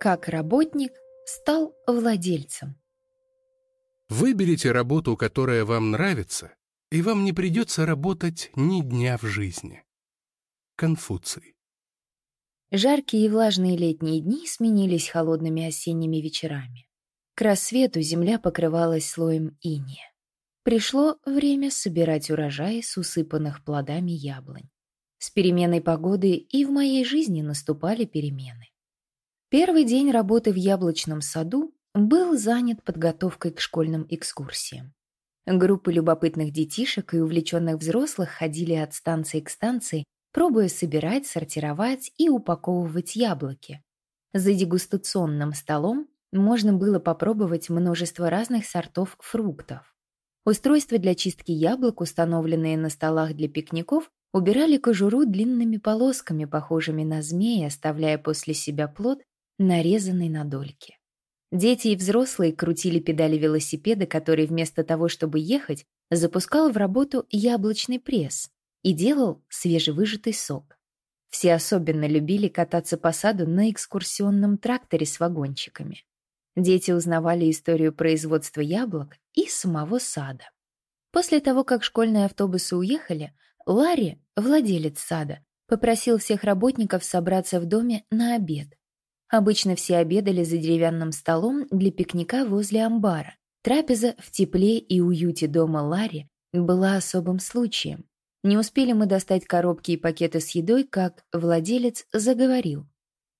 Как работник стал владельцем. Выберите работу, которая вам нравится, и вам не придется работать ни дня в жизни. Конфуций. Жаркие и влажные летние дни сменились холодными осенними вечерами. К рассвету земля покрывалась слоем иния. Пришло время собирать урожай с усыпанных плодами яблонь. С переменой погоды и в моей жизни наступали перемены. Первый день работы в яблочном саду был занят подготовкой к школьным экскурсиям. Группы любопытных детишек и увлеченных взрослых ходили от станции к станции, пробуя собирать, сортировать и упаковывать яблоки. За дегустационным столом можно было попробовать множество разных сортов фруктов. Устройства для чистки яблок, установленные на столах для пикников, убирали кожуру длинными полосками, похожими на змеи, оставляя после себя плод, нарезанный на дольки. Дети и взрослые крутили педали велосипеда, который вместо того, чтобы ехать, запускал в работу яблочный пресс и делал свежевыжатый сок. Все особенно любили кататься по саду на экскурсионном тракторе с вагончиками. Дети узнавали историю производства яблок и самого сада. После того, как школьные автобусы уехали, Ларри, владелец сада, попросил всех работников собраться в доме на обед. Обычно все обедали за деревянным столом для пикника возле амбара. Трапеза в тепле и уюте дома Ларри была особым случаем. Не успели мы достать коробки и пакеты с едой, как владелец заговорил.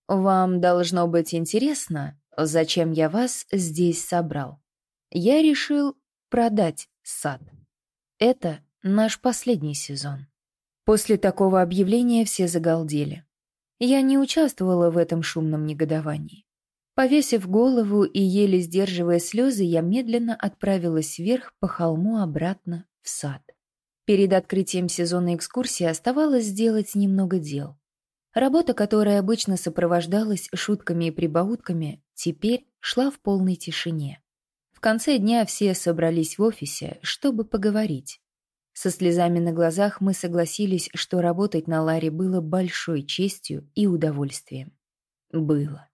«Вам должно быть интересно, зачем я вас здесь собрал. Я решил продать сад. Это наш последний сезон». После такого объявления все загалдели. Я не участвовала в этом шумном негодовании. Повесив голову и еле сдерживая слезы, я медленно отправилась вверх по холму обратно в сад. Перед открытием сезона экскурсии оставалось сделать немного дел. Работа, которая обычно сопровождалась шутками и прибаутками, теперь шла в полной тишине. В конце дня все собрались в офисе, чтобы поговорить. Со слезами на глазах мы согласились, что работать на Ларе было большой честью и удовольствием. Было.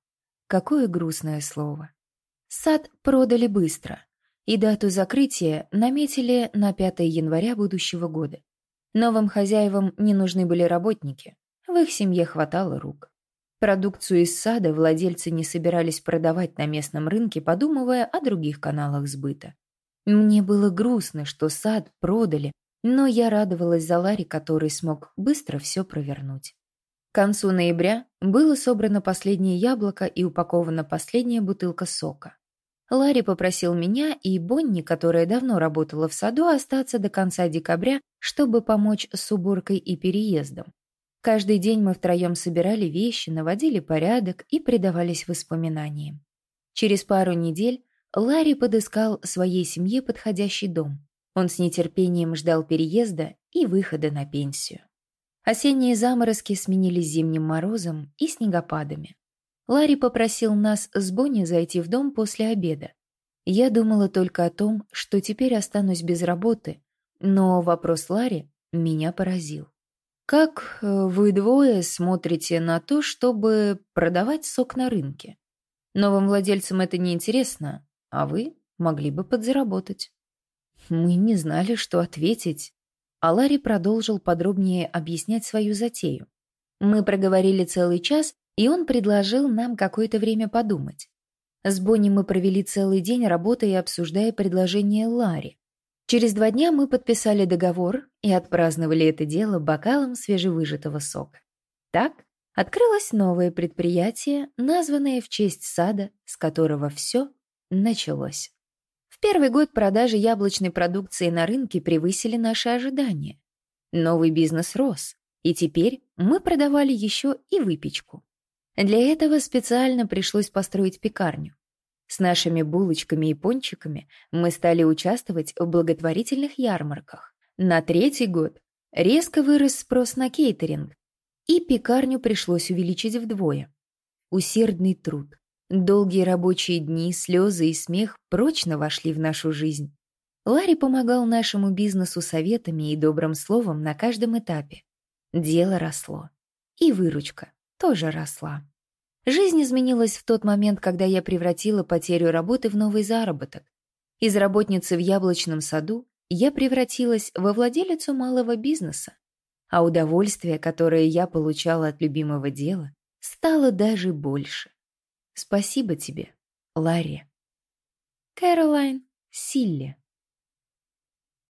Какое грустное слово. Сад продали быстро, и дату закрытия наметили на 5 января будущего года. Новым хозяевам не нужны были работники, в их семье хватало рук. Продукцию из сада владельцы не собирались продавать на местном рынке, подумывая о других каналах сбыта. Мне было грустно, что сад продали, но я радовалась за Ларри, который смог быстро все провернуть. К концу ноября было собрано последнее яблоко и упакована последняя бутылка сока. Ларри попросил меня и Бонни, которая давно работала в саду, остаться до конца декабря, чтобы помочь с уборкой и переездом. Каждый день мы втроем собирали вещи, наводили порядок и предавались воспоминаниям. Через пару недель Ларри подыскал своей семье подходящий дом. Он с нетерпением ждал переезда и выхода на пенсию. Осенние заморозки сменились зимним морозом и снегопадами. Ларри попросил нас с Бонни зайти в дом после обеда. Я думала только о том, что теперь останусь без работы, но вопрос Ларри меня поразил. «Как э, вы двое смотрите на то, чтобы продавать сок на рынке? Новым владельцам это не интересно, а вы могли бы подзаработать». Мы не знали, что ответить. А Ларри продолжил подробнее объяснять свою затею. Мы проговорили целый час, и он предложил нам какое-то время подумать. С Бонни мы провели целый день, работая и обсуждая предложение Ларри. Через два дня мы подписали договор и отпраздновали это дело бокалом свежевыжатого сока. Так открылось новое предприятие, названное в честь сада, с которого все началось. Первый год продажи яблочной продукции на рынке превысили наши ожидания. Новый бизнес рос, и теперь мы продавали еще и выпечку. Для этого специально пришлось построить пекарню. С нашими булочками и пончиками мы стали участвовать в благотворительных ярмарках. На третий год резко вырос спрос на кейтеринг, и пекарню пришлось увеличить вдвое. Усердный труд, Долгие рабочие дни, слезы и смех прочно вошли в нашу жизнь. Ларри помогал нашему бизнесу советами и добрым словом на каждом этапе. Дело росло. И выручка тоже росла. Жизнь изменилась в тот момент, когда я превратила потерю работы в новый заработок. Из работницы в яблочном саду я превратилась во владелицу малого бизнеса, а удовольствие, которое я получала от любимого дела, стало даже больше. Спасибо тебе, Ларри. Кэролайн Силли